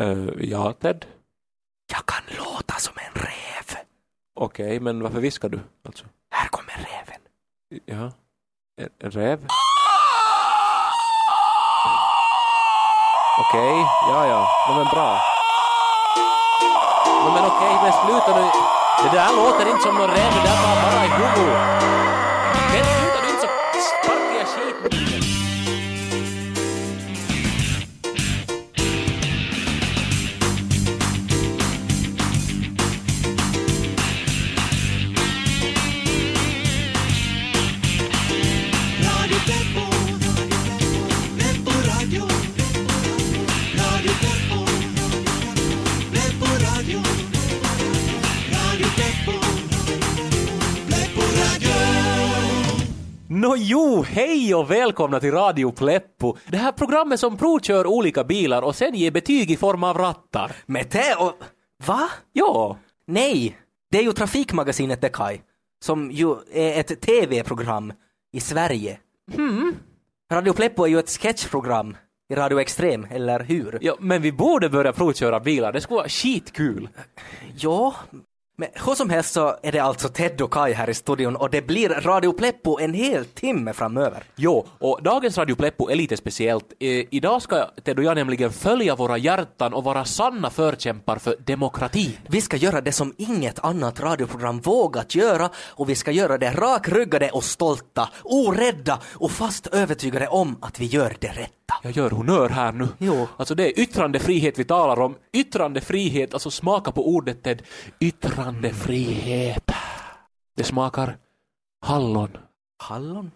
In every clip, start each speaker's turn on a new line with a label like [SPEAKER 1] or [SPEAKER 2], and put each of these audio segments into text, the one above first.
[SPEAKER 1] Uh, ja, Ted?
[SPEAKER 2] Jag kan låta som en räv.
[SPEAKER 1] Okej, men varför viskar du? Alltså?
[SPEAKER 2] Här kommer räven.
[SPEAKER 1] Ja. En, en räv? Okej, ja, ja. No, men bra. No, men okej, men sluta nu. Det där låter inte som någon räv, det där var bara i huvudet. Nå jo, hej och välkomna till Radio Pleppo. Det här programmet som provkör olika bilar och sen ger betyg i form av rattar.
[SPEAKER 2] Med te och... Va?
[SPEAKER 1] Ja,
[SPEAKER 2] Nej, det är ju Trafikmagasinet det Kai, som ju är ett tv-program i Sverige. Radio Pleppo är ju ett sketchprogram i Radio Extrem, eller hur?
[SPEAKER 1] ja, men vi borde börja provköra bilar. Det skulle vara skitkul.
[SPEAKER 2] Ja, men hur som helst så är det alltså Ted och Kai här i studion och det blir Radio Pleppo en hel timme framöver.
[SPEAKER 1] Jo, och dagens Radio Pleppo är lite speciellt. Eh, idag ska Ted och jag nämligen följa våra hjärtan och vara sanna förkämpar för demokrati.
[SPEAKER 2] Vi ska göra det som inget annat radioprogram vågat göra och vi ska göra det rakryggade och stolta, orädda och fast övertygade om att vi gör det rätta.
[SPEAKER 1] Jag gör honör här nu.
[SPEAKER 2] Jo.
[SPEAKER 1] Alltså det är yttrandefrihet vi talar om. Yttrandefrihet, alltså smaka på ordet Ted. Yttrandefrihet. Det smakar hallon.
[SPEAKER 2] Hallon?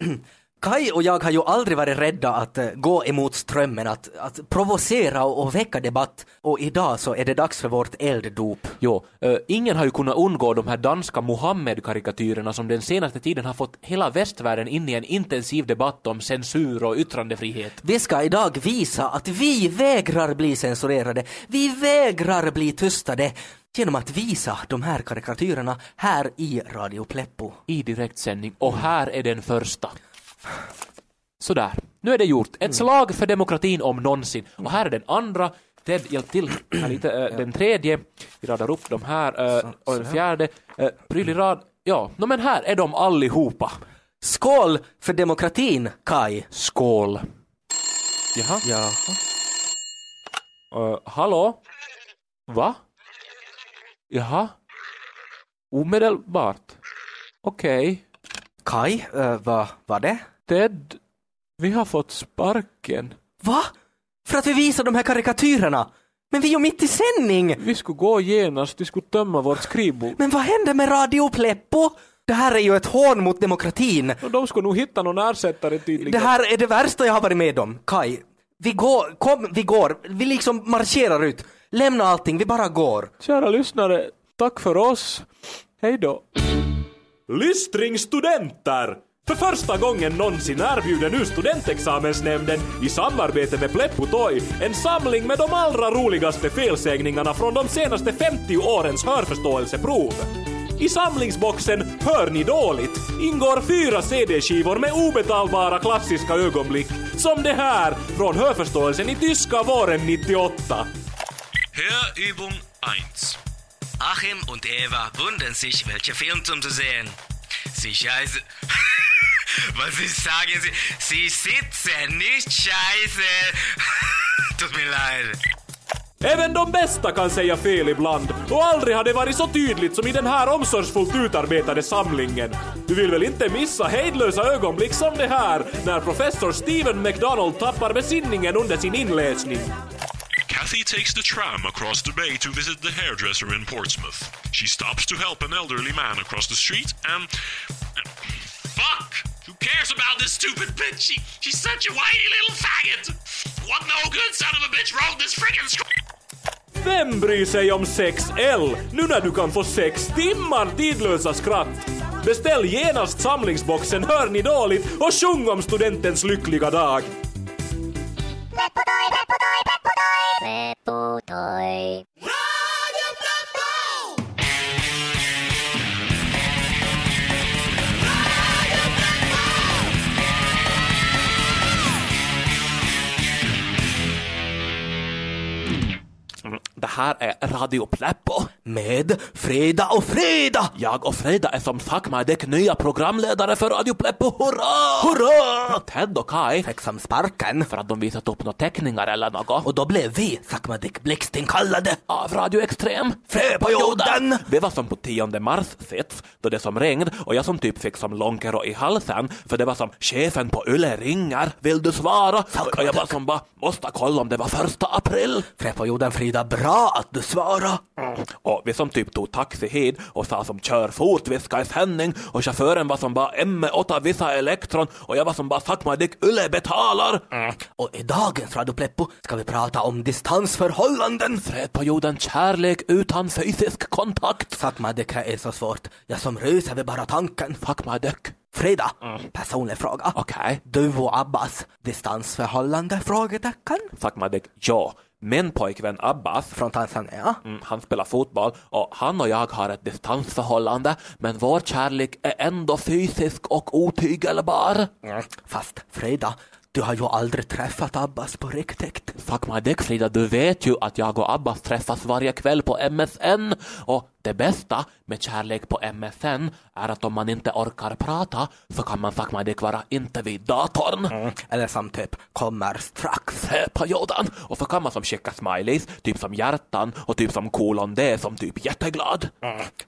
[SPEAKER 2] Kai och jag har ju aldrig varit rädda att eh, gå emot strömmen, att, att provocera och, och väcka debatt. Och idag så är det dags för vårt elddop.
[SPEAKER 1] Jo, eh, ingen har ju kunnat undgå de här danska Mohammed-karikatyrerna som den senaste tiden har fått hela västvärlden in i en intensiv debatt om censur och yttrandefrihet.
[SPEAKER 2] Vi ska idag visa att vi vägrar bli censurerade. Vi vägrar bli tystade genom att visa de här karikatyrerna här i Radio Pleppo.
[SPEAKER 1] i direktsändning och här är den första. Sådär, nu är det gjort. Ett slag för demokratin om någonsin. Och här är den andra. Ted, hjälp till här lite. Eh, Den tredje, vi radar upp de här. eh, Och den fjärde, uh, prydlig rad. Ja, no, men här är de allihopa.
[SPEAKER 2] Skål för demokratin, Kai!
[SPEAKER 1] Skål. Jaha.
[SPEAKER 2] Ja.
[SPEAKER 1] Uh, hallå? Va? Jaha? Omedelbart? Okej.
[SPEAKER 2] Kai, uh, vad var det?
[SPEAKER 1] Ted, vi har fått sparken.
[SPEAKER 2] Va? För att vi visar de här karikatyrerna? Men vi är ju mitt i sändning!
[SPEAKER 1] Vi skulle gå genast, vi skulle tömma vårt skrivbord.
[SPEAKER 2] Men vad händer med Radio Pleppo? Det här är ju ett hån mot demokratin.
[SPEAKER 1] Och de skulle nog hitta någon ersättare tydligen.
[SPEAKER 2] Det här är det värsta jag har varit med om, Kai. Vi går, kom, vi går, vi liksom marscherar ut. Lämna allting, vi bara går.
[SPEAKER 1] Kära lyssnare, tack för oss. Hej då. Lystringstudenter! För första gången någonsin erbjuder nu Studentexamensnämnden i samarbete med Pleppo Toy en samling med de allra roligaste felsägningarna från de senaste 50 årens hörförståelseprov. I samlingsboxen Hör ni dåligt ingår fyra CD-skivor med obetalbara klassiska ögonblick som det här från hörförståelsen i tyska våren 98.
[SPEAKER 3] Hörübung 1. Achim und Eva wundern sich, welche Film zum zu sehen. Sie scheiße. Was Sie sagen, Sie, Sie sitzen, nicht scheiße. Tut mir leid.
[SPEAKER 1] Även de bästa kan säga fel ibland och aldrig har det varit så tydligt som i den här omsorgsfullt utarbetade samlingen. Du vill väl inte missa hejdlösa ögonblick som det här när professor Stephen McDonald tappar besinningen under sin inläsning.
[SPEAKER 4] Kathy takes the tram across the bay to visit the hairdresser in Portsmouth. She stops to help an elderly man across the street and.
[SPEAKER 3] Fuck! Who cares about this stupid bitch? She, she's such a whiny little faggot. What no good son of a bitch wrote this friggin' script?
[SPEAKER 1] Vem bryr sig om 6L nu när du kan få sex timmar tidlösa skratt? Beställ genast samlingsboxen Hör ni dåligt och sjung om studentens lyckliga dag. Här är Radio Pleppo.
[SPEAKER 2] Med Freda och Freda!
[SPEAKER 1] Jag och Freda är som Sakmadek nya programledare för Radio Pleppo. Hurra! Hurra! Ted och Kai,
[SPEAKER 2] Fick som sparken.
[SPEAKER 1] för att de visat upp några teckningar eller något.
[SPEAKER 2] Och då blev vi, Sakmadik Blixtinkallade.
[SPEAKER 1] av Radio Extrem.
[SPEAKER 2] Fröperioden!
[SPEAKER 1] Vi var som på 10 mars sits, då det som ringde och jag som typ fick som långkero i halsen, för det var som chefen på Yle ringer, vill du svara? Och jag var som bara, måste kolla om det var första april.
[SPEAKER 2] Fröperioden Frida, bra att du svarade.
[SPEAKER 1] Och vi som typ tog taxi hit och sa som kör fort, vi ska i sändning och chauffören var som bara emme åtta vissa elektron och jag var som bara fuck my dick, Yle betalar.
[SPEAKER 2] Och i dagens Radio Pleppo ska vi prata om distansförhållanden.
[SPEAKER 1] Fred på jorden, kärlek utan fysisk kontakt.
[SPEAKER 2] Sakmadik är så svårt. Jag som ryser vid bara tanken.
[SPEAKER 1] Fuck my dick.
[SPEAKER 2] Frida, personlig fråga.
[SPEAKER 1] Okej.
[SPEAKER 2] Du och Abbas, distansförhållande? Frågetecken.
[SPEAKER 1] Fuck my dick, ja. Min pojkvän Abbas
[SPEAKER 2] Från Tanzania.
[SPEAKER 1] Mm, han spelar fotboll och han och jag har ett distansförhållande men vår kärlek är ändå fysisk och otygelbar.
[SPEAKER 2] Fast Frida, du har ju aldrig träffat Abbas på riktigt.
[SPEAKER 1] Fuck my dick Frida, du vet ju att jag och Abbas träffas varje kväll på MSN och det bästa med kärlek på MSN är att om man inte orkar prata så kan man fuck my dick vara inte vid datorn.
[SPEAKER 2] Eller som typ kommer strax.
[SPEAKER 1] Perioden. Och så kan man som skicka smileys, typ som hjärtan och typ som kolon D som typ jätteglad.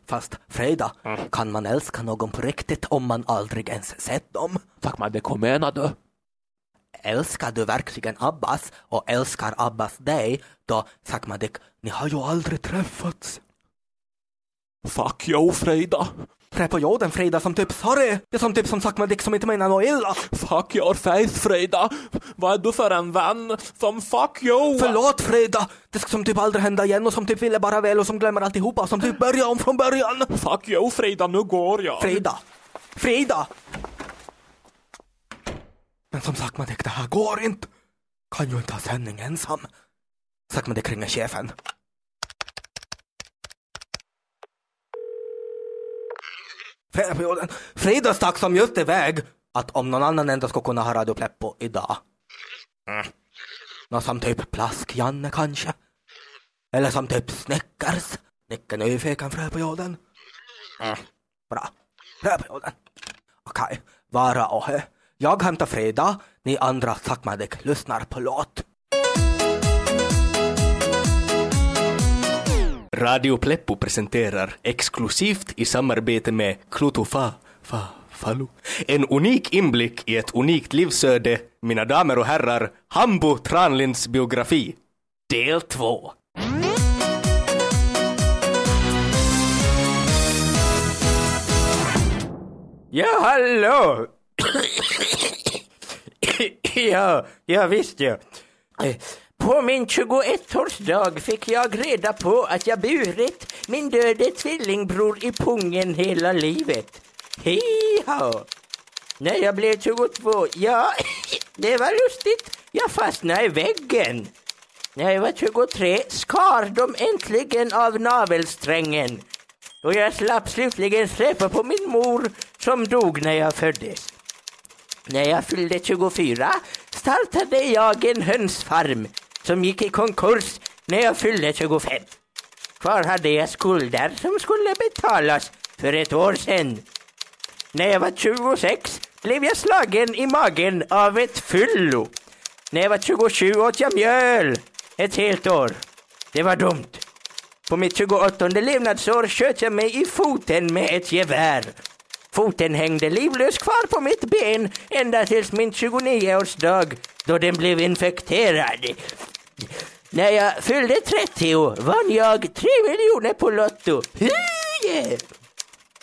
[SPEAKER 2] Fast Frida, kan man älska någon på riktigt om man aldrig ens sett dem?
[SPEAKER 1] Fuck my dick, vad menar du?
[SPEAKER 2] Älskar du verkligen Abbas och älskar Abbas dig, då Sakmadik, ni har ju aldrig träffats.
[SPEAKER 1] Fuck you Frida.
[SPEAKER 2] Trä på jorden Frida som typ sorry, det är som typ som Sakmadik som inte menar något illa.
[SPEAKER 1] Fuck your face Frida. Vad är du för en vän? Som fuck you.
[SPEAKER 2] Förlåt Frida, det ska som typ aldrig hända igen och som typ ville bara väl och som glömmer alltihopa och som typ börjar om från början.
[SPEAKER 1] Fuck you Frida, nu går jag.
[SPEAKER 2] Frida, Frida! Men som Sakmadik, det här går inte. Kan ju inte ha sändning ensam. Sakmadik ringer chefen. Fredagsperioden. Frida stack som just iväg att om någon annan ändå ska kunna ha Radio Pleppo idag. Mm. Någon som typ Plask-Janne kanske? Eller som typ Snickers? Nicke nyfiken Fröperioden. Mm. Bra. Fröperioden. Okej, vara och hö. Jag hämtar Frida, ni andra Sakmadik lyssnar på låt. Radio Pleppo presenterar exklusivt i samarbete med Klutofa, fa, Falu. En unik inblick i ett unikt livsöde, mina damer och herrar, Hambo Tranlinds biografi. Del 2.
[SPEAKER 5] Ja, hallå! Ja, ja visst ja. Eh, på min 21-årsdag fick jag reda på att jag burit min döde tvillingbror i pungen hela livet. Hiha! När jag blev 22, ja, det var lustigt. Jag fastnade i väggen. När jag var 23 skar de äntligen av navelsträngen. Och jag slapp slutligen släppa på min mor som dog när jag föddes. När jag fyllde 24 startade jag en hönsfarm som gick i konkurs när jag fyllde 25. Kvar hade jag skulder som skulle betalas för ett år sedan. När jag var 26 blev jag slagen i magen av ett fyllo. När jag var 27 åt jag mjöl ett helt år. Det var dumt. På mitt 28 levnadsår sköt jag mig i foten med ett gevär. Foten hängde livlös kvar på mitt ben ända tills min 29-årsdag då den blev infekterad. När jag fyllde 30 vann jag 3 miljoner på Lotto.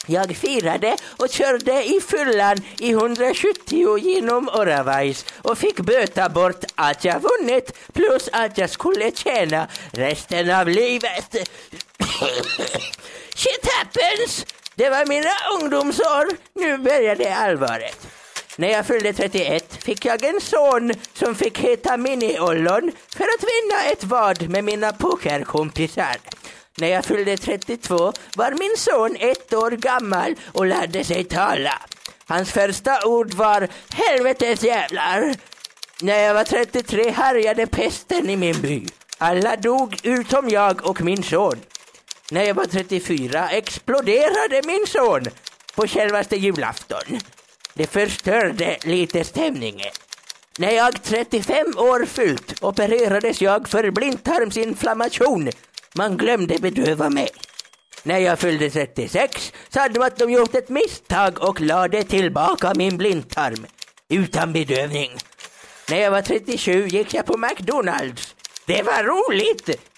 [SPEAKER 5] Jag firade och körde i fyllan i 170 genom Oravais och fick böta bort att jag vunnit plus att jag skulle tjäna resten av livet. Shit happens! Det var mina ungdomsår, nu började allvaret. När jag fyllde 31 fick jag en son som fick heta Mini-Ollon för att vinna ett vad med mina pokerkompisar. När jag fyllde 32 var min son ett år gammal och lärde sig tala. Hans första ord var helvetes jävlar. När jag var 33 härjade pesten i min by. Alla dog utom jag och min son. När jag var 34 exploderade min son på självaste julafton. Det förstörde lite stämningen. När jag 35 år fyllt opererades jag för blindtarmsinflammation. Man glömde bedöva mig. När jag fyllde 36 sa de att de gjort ett misstag och lade tillbaka min blindtarm. Utan bedövning. När jag var 37 gick jag på McDonalds. Det var roligt!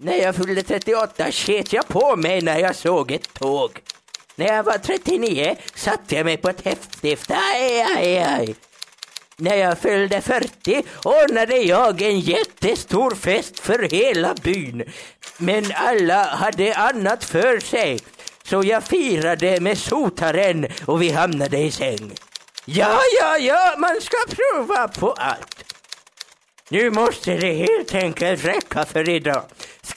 [SPEAKER 5] När jag fyllde 38 sket jag på mig när jag såg ett tåg. När jag var 39 satte jag mig på ett häftstift. Aj, aj, aj. När jag fyllde 40 ordnade jag en jättestor fest för hela byn. Men alla hade annat för sig. Så jag firade med sotaren och vi hamnade i säng. Ja, ja, ja, man ska prova på allt. Nu måste det helt enkelt räcka för idag.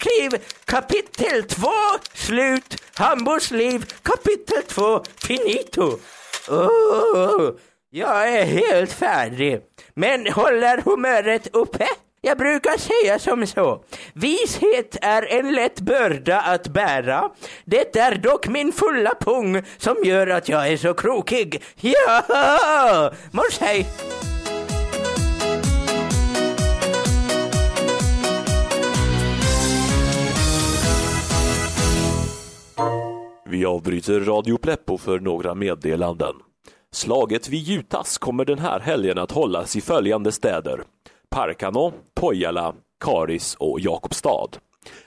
[SPEAKER 5] Skriv kapitel 2, slut, Hambos liv, kapitel 2, finito. Oh, jag är helt färdig. Men håller humöret uppe? Jag brukar säga som så. Vishet är en lätt börda att bära. Det är dock min fulla pung som gör att jag är så krokig. Ja! Mors hej!
[SPEAKER 6] Vi avbryter Radio Pleppo för några meddelanden. Slaget vid Jutas kommer den här helgen att hållas i följande städer. Parkano, Pojala, Karis och Jakobstad.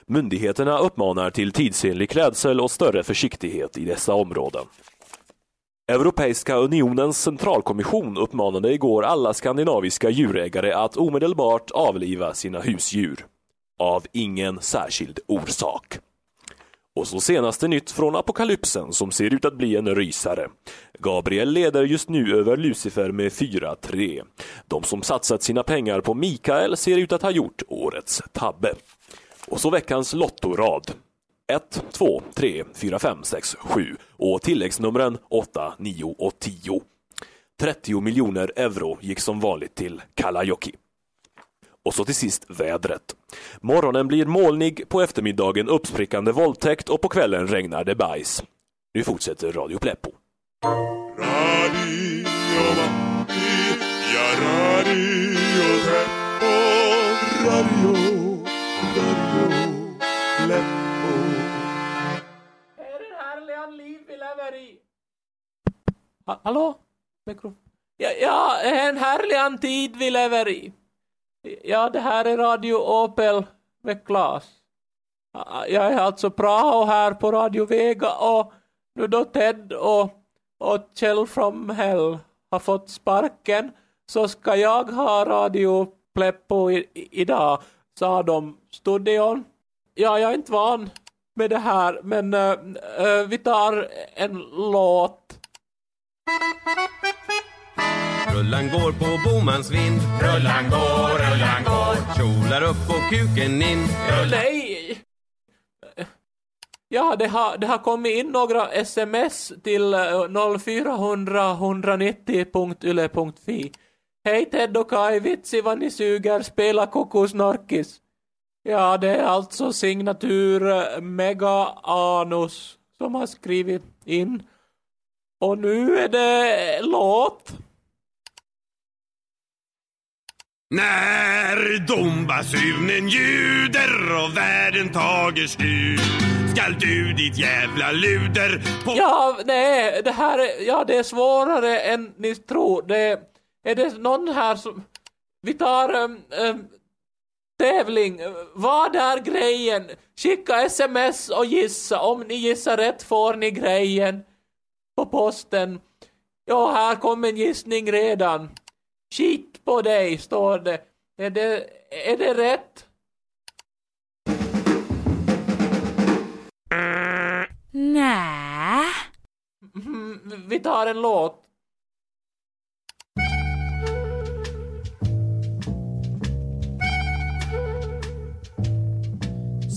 [SPEAKER 6] Myndigheterna uppmanar till tidsenlig klädsel och större försiktighet i dessa områden. Europeiska unionens centralkommission uppmanade igår alla skandinaviska djurägare att omedelbart avliva sina husdjur. Av ingen särskild orsak. Och så senaste nytt från apokalypsen som ser ut att bli en rysare. Gabriel leder just nu över Lucifer med 4-3. De som satsat sina pengar på Mikael ser ut att ha gjort årets tabbe. Och så veckans lottorad. 1, 2, 3, 4, 5, 6, 7 och tilläggsnumren 8, 9 och 10. 30 miljoner euro gick som vanligt till Kalajoki. Och så till sist vädret. Morgonen blir molnig, på eftermiddagen uppsprickande våldtäkt och på kvällen regnar det bajs. Nu fortsätter Radio Pleppo.
[SPEAKER 4] Radio Matti ja Radio Pleppo, Radio, Radio Pleppo.
[SPEAKER 6] Är det härliga liv vi lever i? Ha, hallå? Mikro? Ja, ja, en härlig tid vi lever i. Ja, det här är Radio Opel med Klas. Jag är alltså Praho här på Radio Vega och nu då Ted och, och Kjell from Hell har fått sparken så ska jag ha Radio Pleppo i, i, idag, sa de studion. Ja, jag är inte van med det här, men eh, eh vi tar en låt.
[SPEAKER 7] Rullan går på Bomans vind Rullan går, rullan går Kjolar upp och kuken in
[SPEAKER 6] Nej! Ja, det har, det har kommit in några sms till eh, 0400 190.yle.fi. Hej Ted och Kai, vitsi vad ni suger, spela kokosnorkis. Ja, det är alltså signatur eh, Mega Anus som har skrivit in. Och nu är det låt.
[SPEAKER 7] När dombasunen ljuder och världen tager slut Skall du ditt jävla luder på
[SPEAKER 6] Ja, nej, det här är, ja, det är svårare än ni tror. Det, är det någon här som... Vi tar um, um, tävling. Vad är grejen? Skicka sms och gissa. Om ni gissar rätt får ni grejen på posten. Ja, här kom en gissning redan. Skit på dig, står det. Är det, är det rätt?
[SPEAKER 8] Nej.
[SPEAKER 6] Mm, vi tar en låt.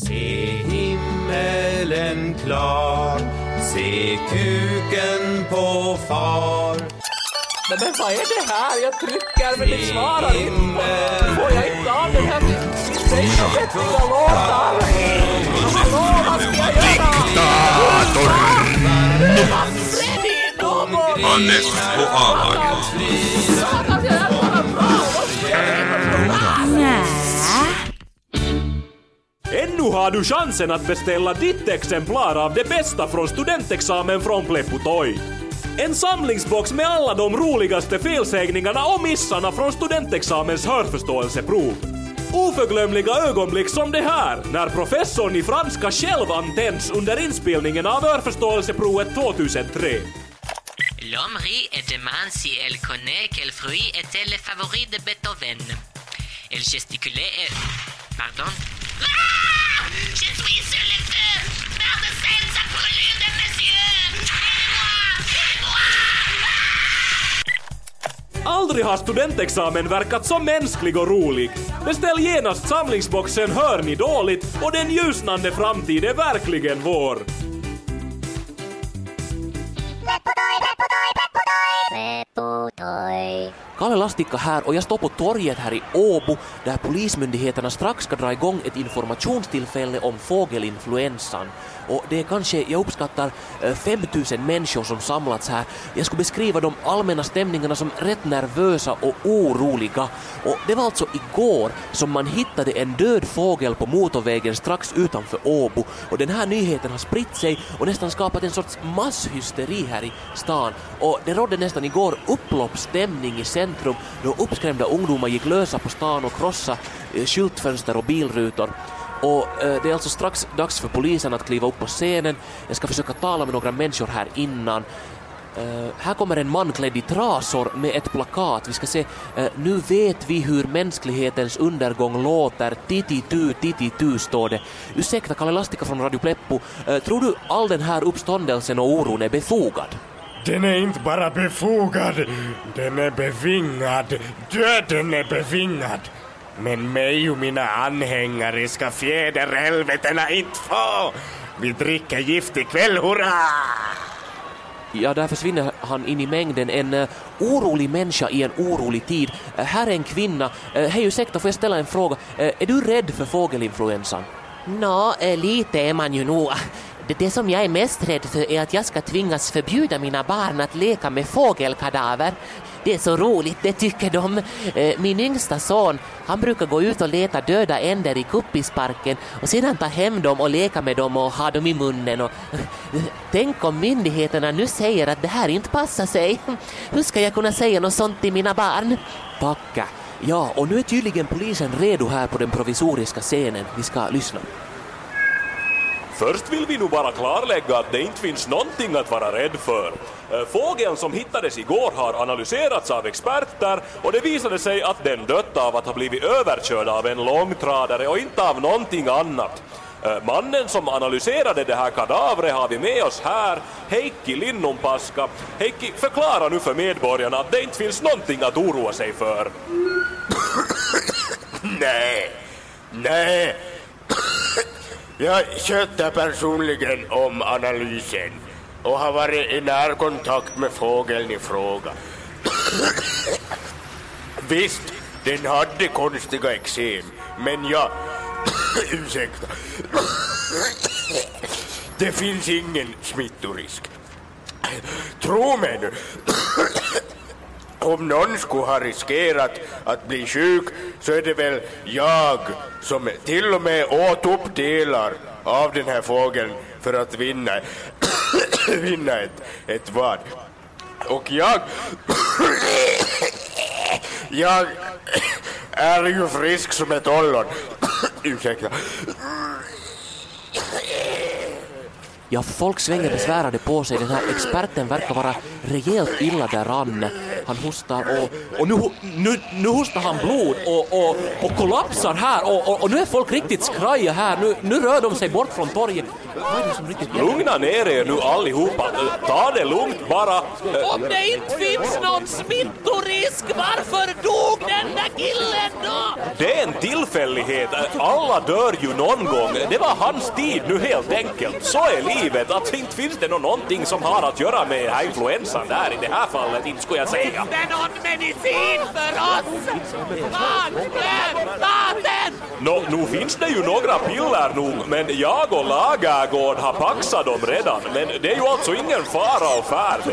[SPEAKER 7] Se himmelen klar Se kuken på far
[SPEAKER 6] men, men vad är det här? Jag trycker men det svarar inte. Får jag inte av den här vettiga låten? Hallå, vad ska jag Hannes och A-laget.
[SPEAKER 8] Nä.
[SPEAKER 9] Ännu har du chansen att beställa ditt exemplar av det bästa från studentexamen från Pleppo Toy. En samlingsbox med alla de roligaste felsägningarna och missarna från studentexamens hörförståelseprov. Oförglömliga ögonblick som det här, när professorn i franska själv antänds under inspelningen av hörförståelseprovet 2003.
[SPEAKER 10] L'homme rit et demande si elle connaît quel fruit était le favori de Beethoven. Elle gesticulait et... Pardon Ah Je suis
[SPEAKER 9] Aldrig har studentexamen verkat så mänsklig och rolig. Beställ genast samlingsboxen Hör ni dåligt och den ljusnande framtid är verkligen vår.
[SPEAKER 6] Pleppotoy.
[SPEAKER 1] Kalle Lastikka här och jag står på torget här i Åbo där polismyndigheterna strax ska dra igång ett informationstillfälle om fågelinfluensan. Och det är kanske, jag uppskattar, eh, 5000 människor som samlats här. Jag skulle beskriva de allmänna stämningarna som rätt nervösa och oroliga. Och det var alltså igår som man hittade en död fågel på motorvägen strax utanför Åbo. Och den här nyheten har spritt sig och nästan skapat en sorts masshysteri här i stan. Och det rådde nästan igår upploppsstämning i centrum då uppskrämda ungdomar gick lösa på stan och krossade eh, skyltfönster och bilrutor. Och eh, det är alltså strax dags för polisen att kliva upp på scenen. Jag ska försöka tala med några människor här innan. Eh, här kommer en man klädd i trasor med ett plakat. Vi ska se, eh, nu vet vi hur mänsklighetens undergång låter. Tititu, tititu står det. Ursäkta, Kalle Lastika från Radio Pleppo. Eh, tror du all den här uppståndelsen och oron är befogad?
[SPEAKER 11] Den är inte bara befogad, den är bevingad. Döden är bevingad. Men mig och mina anhängare ska fjäderhelvetena inte få. Vi dricker gift ikväll, hurra!
[SPEAKER 1] Ja, där försvinner han in i mängden. En uh, orolig människa i en orolig tid. Uh, här är en kvinna. Uh, Hej, ursäkta, får jag ställa en fråga? Uh, är du rädd för fågelinfluensan?
[SPEAKER 10] Nå, eh, lite är man ju nog. Det, det som jag är mest rädd för är att jag ska tvingas förbjuda mina barn att leka med fågelkadaver. Det är så roligt, det tycker de. Eh, min yngsta son, han brukar gå ut och leta döda änder i kuppisparken och sedan ta hem dem och leka med dem och ha dem i munnen. Och... Eh, tänk om myndigheterna nu säger att det här inte passar sig. Hur ska jag kunna säga något sånt till mina barn?
[SPEAKER 1] Packa. Ja, och nu är tydligen polisen redo här på den provisoriska scenen. Vi ska lyssna.
[SPEAKER 9] Först vill vi nog bara klarlägga att det inte finns någonting att vara rädd för. Eh, fågeln som hittades igår har analyserats av experter och det visade sig att den dött av att ha blivit överkörd av en långtradare och inte av någonting annat. Eh, mannen som analyserade det här kadavret har vi med oss här, Heikki Linnunpaska. Heikki, förklara nu för medborgarna att det inte finns någonting att oroa sig för.
[SPEAKER 11] Nej, nej. Jag sköter personligen om analysen och har varit i närkontakt med fågeln i fråga. Visst, den hade konstiga eksem, men jag... Ursäkta. Det finns ingen smittorisk. Tro mig nu. Om någon skulle ha riskerat att bli sjuk så är det väl jag som till och med åt upp delar av den här fågeln för att vinna, vinna ett, ett vad. Och jag... Jag är ju frisk som ett ollon. Ursäkta.
[SPEAKER 1] Ja, folk svänger besvärade på sig. Den här experten verkar vara rejält illa däran. Han hostar och, och nu, nu, nu hostar han blod och, och, och kollapsar här och, och, och nu är folk riktigt skraja här. Nu, nu rör de sig bort från torget. Vad är det som riktigt
[SPEAKER 9] Lugna ner er nu allihopa. Ta det lugnt bara.
[SPEAKER 10] Om det inte finns någon smittorisk, varför dog den där killen då?
[SPEAKER 9] Det är en tillfällighet. Alla dör ju någon gång. Det var hans tid nu helt enkelt. Så är livet. Att inte finns det nå någonting som har att göra med den här influensan där i det här fallet, inte skulle jag säga.
[SPEAKER 10] Finns det någon medicin för oss? Ta den!
[SPEAKER 9] Nå, nu finns det ju några piller nog, men jag och Lagergård har paxat dem redan. Men det är ju alltså ingen fara och färde.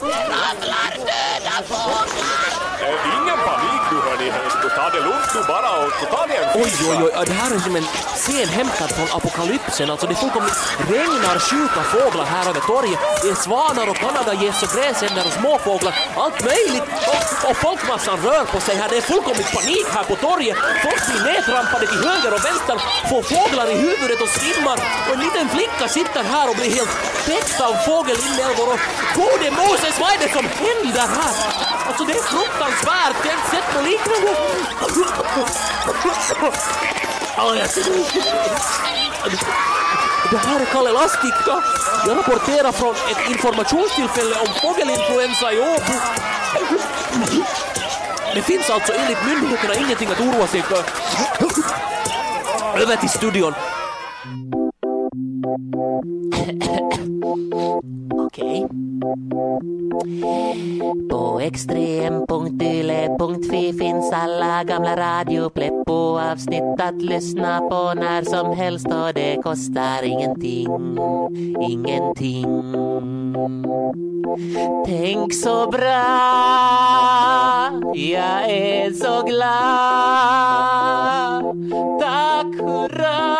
[SPEAKER 10] Ramlar döda fåglar!
[SPEAKER 9] Eh, ingen panik nu hörni, ta det lugnt nu bara och ta dig en
[SPEAKER 1] Oj, oj, oj, det här är som en scen hämtad från apokalypsen. Alltså det fullkomligt regnar sjuka fåglar här över torget. Det är svanar och kanadagäss och gräsänder och småfåglar. Allt möjligt. Och, och folkmassan rör på sig här. Det är fullkomligt panik här på torget. Folk blir nedtrampade till höger och vänster, får fåglar i huvudet och svimmar. Och en liten flicka sitter här och blir helt täckt av fågelinälvor. Och gode Moses, vad är det som händer här? Alltså det är fruktansvärt. Jag har inte sett något liknande. Ja, jag det här är Kalle Lastikka. Jag rapporterar från ett informationstillfälle om fågelinfluensa i Åbo. Det finns alltså enligt myndigheterna ingenting att oroa sig för. Över till studion.
[SPEAKER 10] Okej. På extrem.yle.fi finns alla gamla Radio Pleppo-avsnitt att lyssna på när som helst och det kostar ingenting. Ingenting. Tänk så bra, jag är så glad. Tack hurra!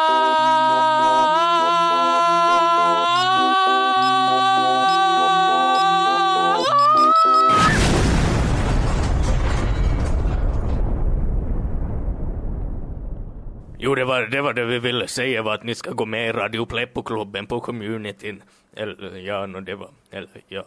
[SPEAKER 5] Jo, det var, det var det vi ville säga var att ni ska gå med i Radio Pleppo-klubben på communityn. Eller ja, no, det var, eller ja.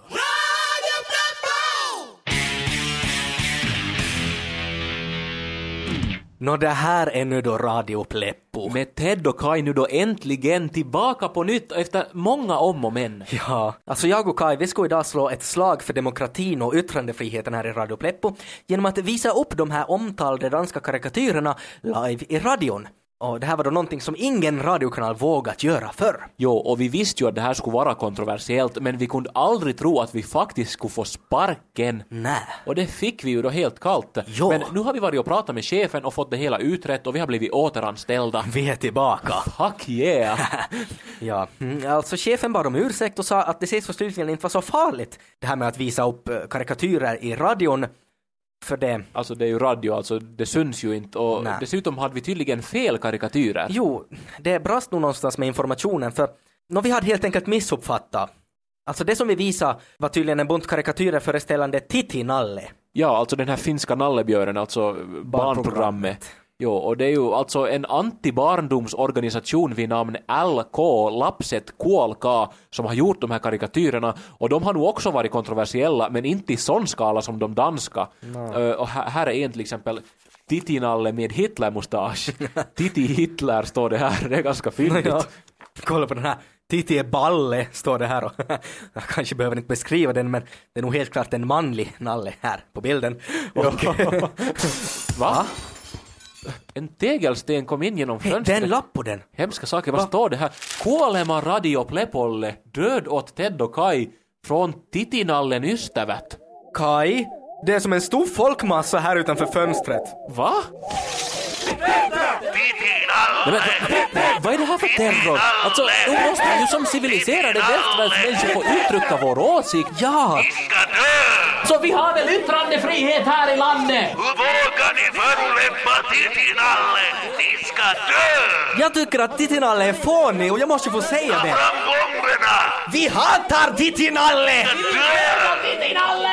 [SPEAKER 2] Nå, det här är nu då Radio Pleppo.
[SPEAKER 1] Med Ted och Kai nu då äntligen tillbaka på nytt efter många om och men.
[SPEAKER 2] Ja, alltså jag och Kai, vi ska idag slå ett slag för demokratin och yttrandefriheten här i Radio Pleppo genom att visa upp de här omtalade danska karikatyrerna live i radion. Och det här var då någonting som ingen radiokanal vågat göra förr.
[SPEAKER 1] Jo, och vi visste ju att det här skulle vara kontroversiellt, men vi kunde aldrig tro att vi faktiskt skulle få sparken.
[SPEAKER 2] Nej.
[SPEAKER 1] Och det fick vi ju då helt kallt.
[SPEAKER 2] Jo.
[SPEAKER 1] Men nu har vi varit och pratat med chefen och fått det hela utrett och vi har blivit återanställda.
[SPEAKER 2] Vi är tillbaka.
[SPEAKER 1] Fuck yeah!
[SPEAKER 2] Ja, mm, alltså chefen bad om ursäkt och sa att det ses slutligen inte var så farligt det här med att visa upp eh, karikatyrer i radion. För det,
[SPEAKER 1] Alltså det är ju radio, alltså det syns ju inte och
[SPEAKER 2] Nej.
[SPEAKER 1] dessutom hade vi tydligen fel karikatyrer.
[SPEAKER 2] jo, det brast nog någonstans med informationen för nå, vi hade helt enkelt missuppfattat. Alltså det som vi visade var tydligen en bunt karikatyrer föreställande Titti Nalle.
[SPEAKER 1] Ja, alltså den här finska nallebjörnen, alltså barnprogrammet. Jo, och det är ju alltså en antibarndomsorganisation vid namn LK, Lapset KLK, som har gjort de här karikatyrerna och de har nog också varit kontroversiella, men inte i sån skala som de danska. Ö, och här, är en till exempel Titinalle med Hitlermustasch. Titti Hitler står det här, det är ganska fyndigt.
[SPEAKER 2] Ja, kolla på den här. Titti är balle, står det här. Och jag kanske behöver inte beskriva den, men det är nog helt klart en manlig nalle här på bilden. Och,
[SPEAKER 1] Va? En tegelsten kom in genom fönstret.
[SPEAKER 2] en lapp på den.
[SPEAKER 1] Hemska saker, vad står det här? Kuolema radio Plepolle, död åt Ted och Kai, från Titinallen ystävät.
[SPEAKER 2] Kai, det är som en stor folkmassa här utanför fönstret.
[SPEAKER 1] Va? Nej, men, vad är det här för terror? Alltså, nu måste vi ju som civiliserade västvärldsmänniskor få uttrycka vår åsikt.
[SPEAKER 2] Ja!
[SPEAKER 1] Så vi har väl yttrandefrihet här i landet?
[SPEAKER 12] Hur vågar ni förolämpa Tittinalle? Ni ska dö!
[SPEAKER 2] Jag tycker att Tittinalle är fånig och jag måste få säga det.
[SPEAKER 12] Fram bomberna!
[SPEAKER 2] Vi hatar Tittinalle!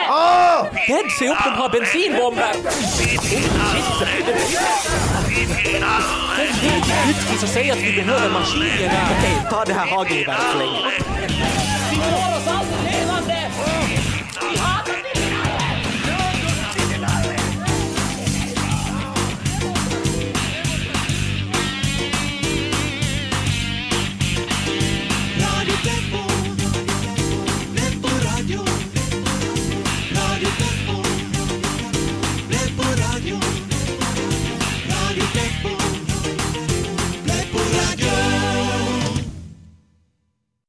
[SPEAKER 1] Åh! Ted, se upp, de har bensinbomber! Ytskis och säg att vi behöver maskingevär.
[SPEAKER 2] Okej, ta det här hagelgeväret så länge.